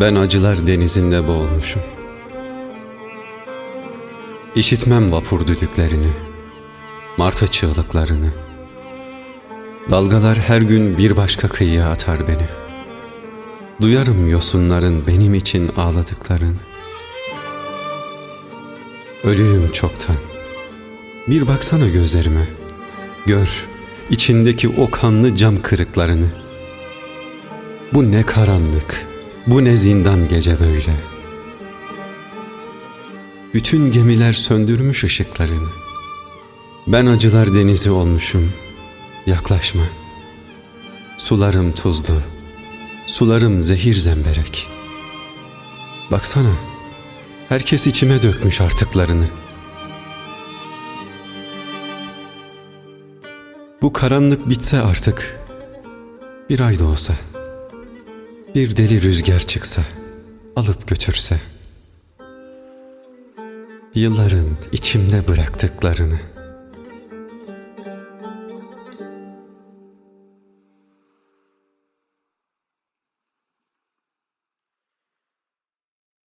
Ben acılar denizinde boğulmuşum. İşitmem vapur düdüklerini, martı çığlıklarını. Dalgalar her gün bir başka kıyıya atar beni. Duyarım yosunların benim için ağladıklarını. Ölüyüm çoktan. Bir baksana gözlerime. Gör içindeki o kanlı cam kırıklarını. Bu ne karanlık, bu ne zindan gece böyle. Bütün gemiler söndürmüş ışıklarını. Ben acılar denizi olmuşum. Yaklaşma. Sularım tuzlu. Sularım zehir zemberek. Baksana. Herkes içime dökmüş artıklarını. Bu karanlık bitse artık. Bir ay da olsa. Bir deli rüzgar çıksa, alıp götürse. Yılların içimde bıraktıklarını.